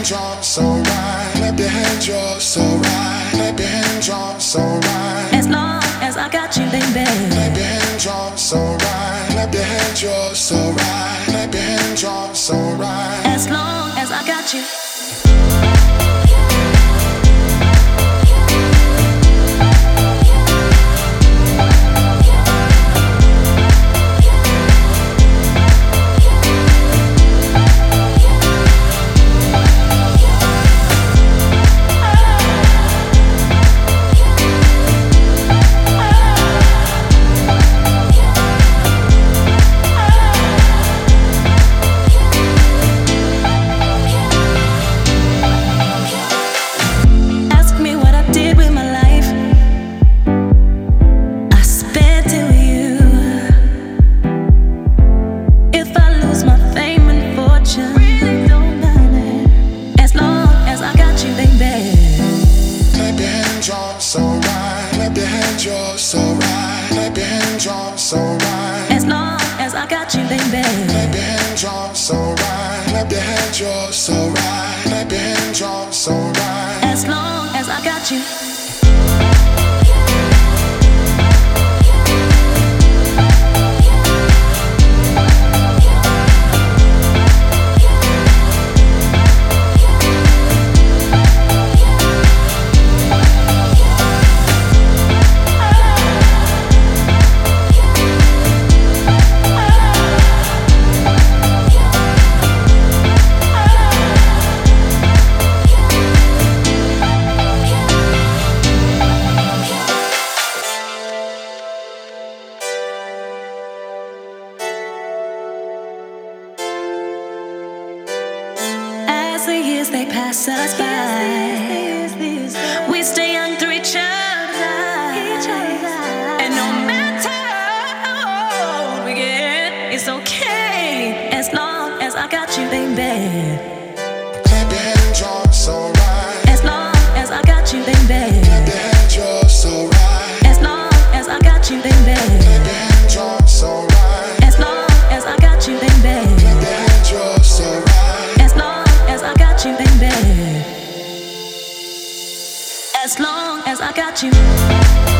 hands, y'all, so right. Clap your hands, y'all, so right. Clap your hands, y'all, so right. As long as I got you, baby. Clap your hands, y'all, so right. Clap your hands, y'all, so right. Clap your hands, y'all, so right. As long as I got you. So right. Clap your hands, you're so right. Clap your hands, you're so right. As long as I got you, baby. Clap your hands, you're so right. Clap your hands, you're so right. Clap your hands, you're so right. As long as I got you. As the years they pass us by, we stay young through each other's eyes. And no matter how old we get, it's okay as long as I got you, baby. As long as I got you.